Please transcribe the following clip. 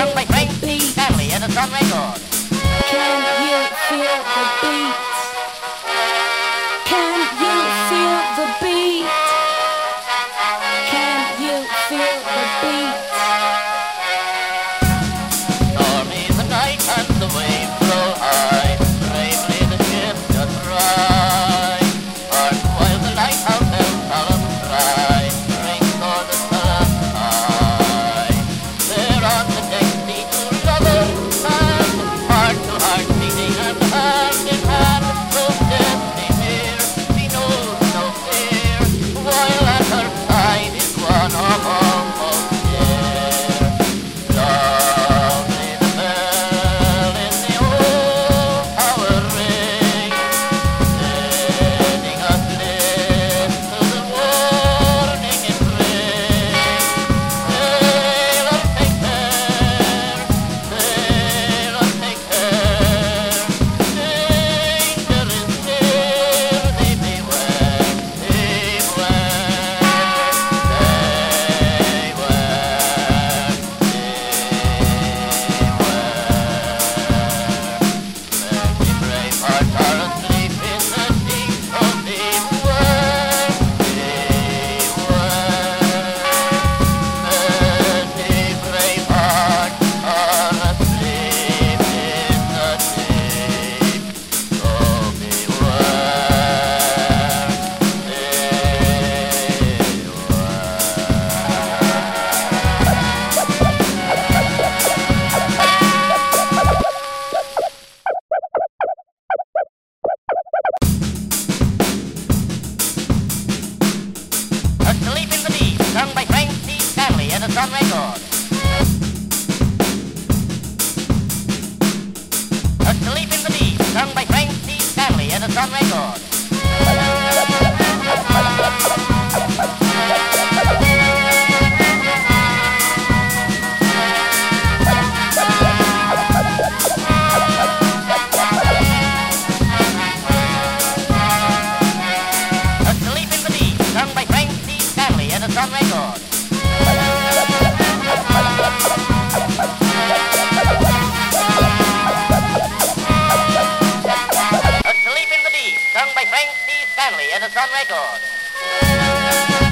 Earthquake Edison Record. Can you feel the Record. Asleep in the Deep, sung by Frank C. Stanley Edison Record. Stanley Edison Record.